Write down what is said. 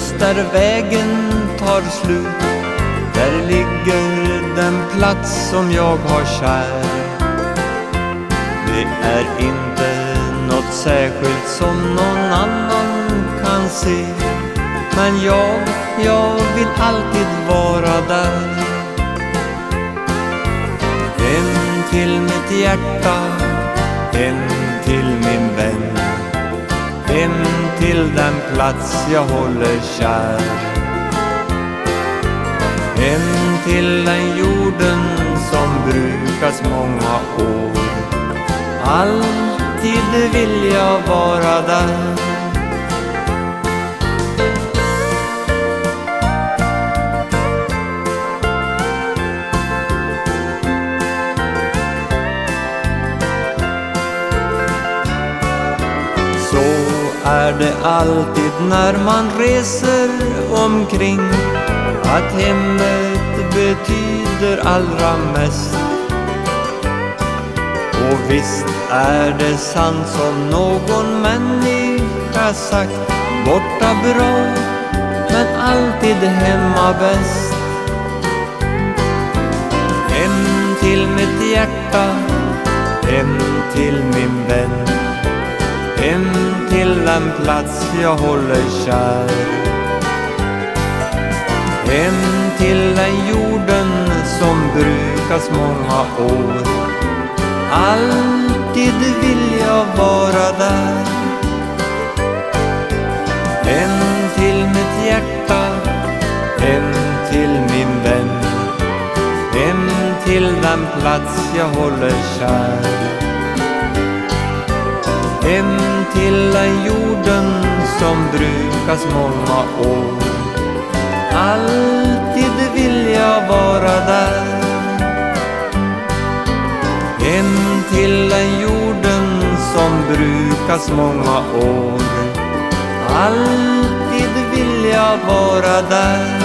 Just där vägen tar slut Där ligger den plats som jag har kär. Det är inte något särskilt som någon annan kan se. Men jag, jag vill alltid vara där. En till mitt hjärta, en till min vän. Hem till den plats jag håller kär. Hem till den jorden som brukas många år. Alltid vill jag vara där. Är det alltid när man reser omkring Att hemmet betyder allra mest. Och visst är det sant som någon människa sagt Borta bra, men alltid hemma bäst. Hem till mitt hjärta, hem till min vän. Hem till den plats jag håller kär. Hem till den jorden som brukas många år. Alltid vill jag vara där. Hem till mitt hjärta Hem till min vän. Hem till den plats jag håller kär. Hem till den jorden som brukas många år. Alltid vill jag vara där. Hem till den jorden som brukas många år. Alltid vill jag vara där.